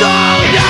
Yeah.